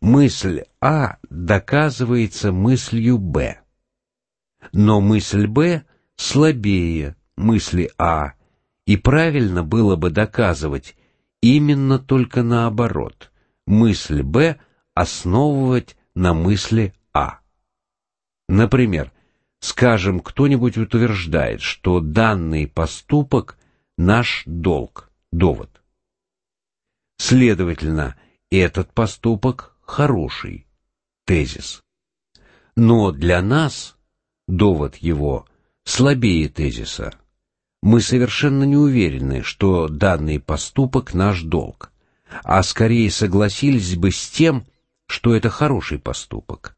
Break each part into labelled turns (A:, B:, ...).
A: мысль А доказывается мыслью Б. Но мысль Б слабее мысли А, и правильно было бы доказывать именно только наоборот, мысль Б основывать на мысли А. Например, скажем, кто-нибудь утверждает, что данный поступок – наш долг, довод. Следовательно, этот поступок хороший, тезис. Но для нас довод его слабее тезиса. Мы совершенно не уверены, что данный поступок наш долг, а скорее согласились бы с тем, что это хороший поступок.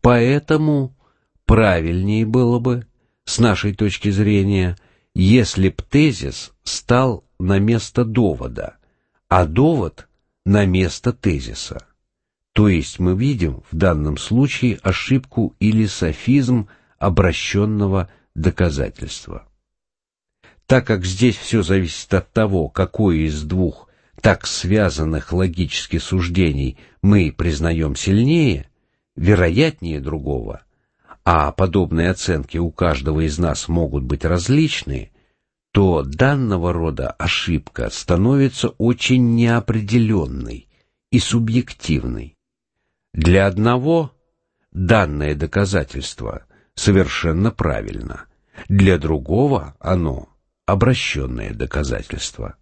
A: Поэтому правильнее было бы, с нашей точки зрения, если б тезис стал на место довода, а довод на место тезиса. То есть мы видим в данном случае ошибку или софизм обращенного доказательства. Так как здесь все зависит от того, какое из двух так связанных логически суждений мы признаем сильнее, вероятнее другого, а подобные оценки у каждого из нас могут быть различны, то данного рода ошибка становится очень неопределенной и субъективной. Для одного данное доказательство совершенно правильно, для другого оно обращенное доказательство.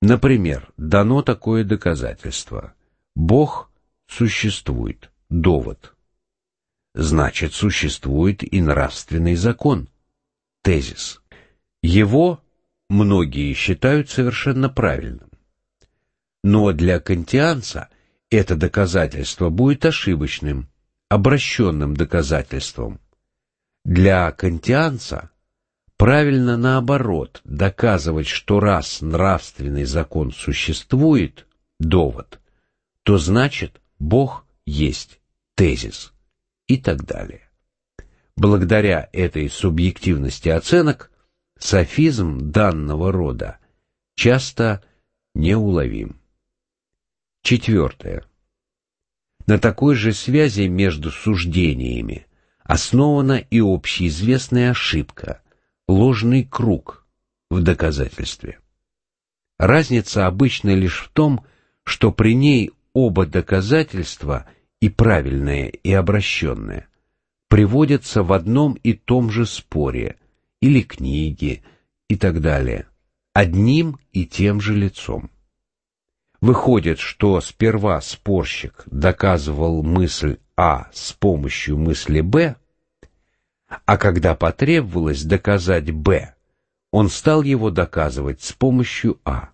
A: Например, дано такое доказательство. Бог существует. Довод. Значит, существует и нравственный закон. Тезис. Его многие считают совершенно правильным. Но для кантианца это доказательство будет ошибочным, обращенным доказательством. Для кантианца правильно наоборот доказывать, что раз нравственный закон существует, довод, то значит Бог есть тезис и так далее. Благодаря этой субъективности оценок софизм данного рода часто неуловим. Четвертое. На такой же связи между суждениями основана и общеизвестная ошибка, ложный круг в доказательстве. Разница обычно лишь в том, что при ней оба доказательства, и правильное, и обращенное, приводятся в одном и том же споре, или книге, и так далее, одним и тем же лицом. Выходит, что сперва спорщик доказывал мысль А с помощью мысли Б, а когда потребовалось доказать Б, он стал его доказывать с помощью А.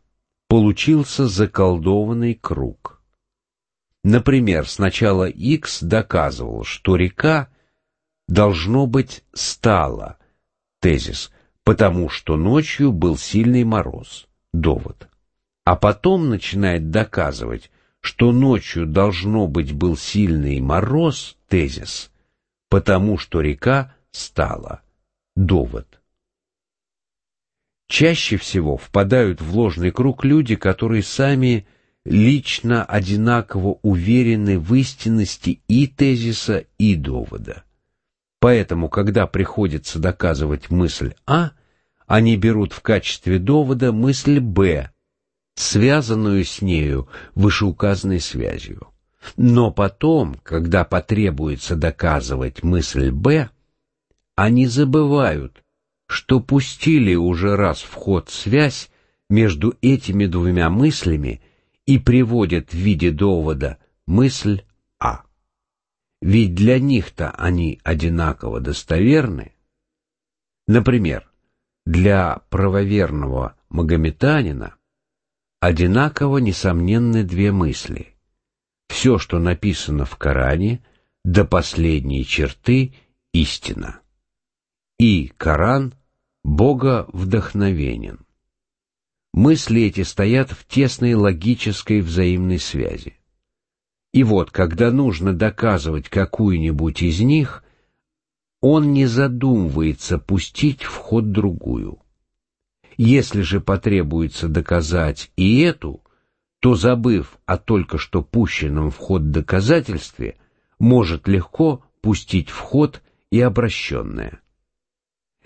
A: Получился заколдованный круг. Например, сначала X доказывал, что река должно быть стала, тезис, потому что ночью был сильный мороз, довод. А потом начинает доказывать, что ночью должно быть был сильный мороз, тезис, потому что река стала, довод. Чаще всего впадают в ложный круг люди, которые сами лично одинаково уверены в истинности и тезиса, и довода. Поэтому, когда приходится доказывать мысль А, они берут в качестве довода мысль Б, связанную с нею вышеуказанной связью. Но потом, когда потребуется доказывать мысль Б, они забывают, что пустили уже раз в ход связь между этими двумя мыслями и приводят в виде довода мысль А. Ведь для них-то они одинаково достоверны. Например, для правоверного магометанина одинаково несомненны две мысли. Все, что написано в Коране, до последней черты истина. И Коран Бога вдохновенен. Мысли эти стоят в тесной логической взаимной связи. И вот, когда нужно доказывать какую-нибудь из них, он не задумывается пустить в ход другую. Если же потребуется доказать и эту, то, забыв о только что пущенном в ход доказательстве, может легко пустить в ход и обращенное.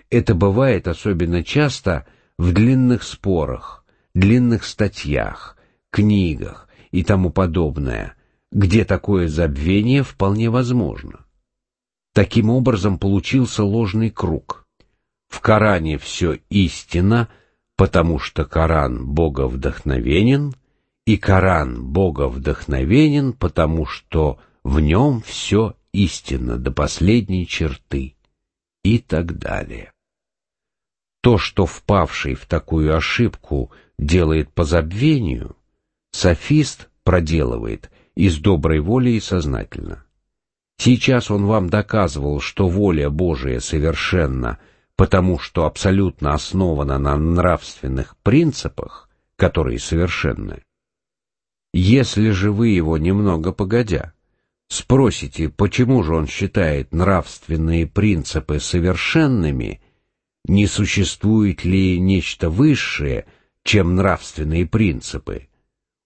A: Это бывает особенно часто в длинных спорах, длинных статьях, книгах и тому подобное, где такое забвение вполне возможно. Таким образом получился ложный круг. В Коране все истина, потому что Коран боговдохновенен, и Коран боговдохновенен, потому что в нем все истинно до последней черты и так далее. То, что впавший в такую ошибку делает по забвению, софист проделывает из доброй воли и сознательно. Сейчас он вам доказывал, что воля Божия совершенна, потому что абсолютно основана на нравственных принципах, которые совершенны. Если же вы его немного погодя спросите, почему же он считает нравственные принципы совершенными, не существует ли нечто высшее, чем нравственные принципы,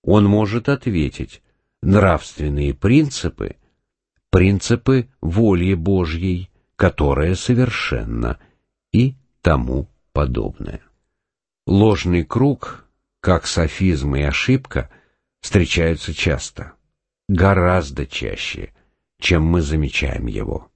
A: он может ответить, нравственные принципы — принципы воли Божьей, которая совершенна, и тому подобное. Ложный круг, как софизм и ошибка, встречаются часто, гораздо чаще, чем мы замечаем его.